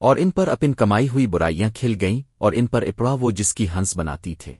اور ان پر اپن کمائی ہوئی برائیاں کھل گئیں اور ان پر اپڑا وہ جس کی ہنس بناتی تھے۔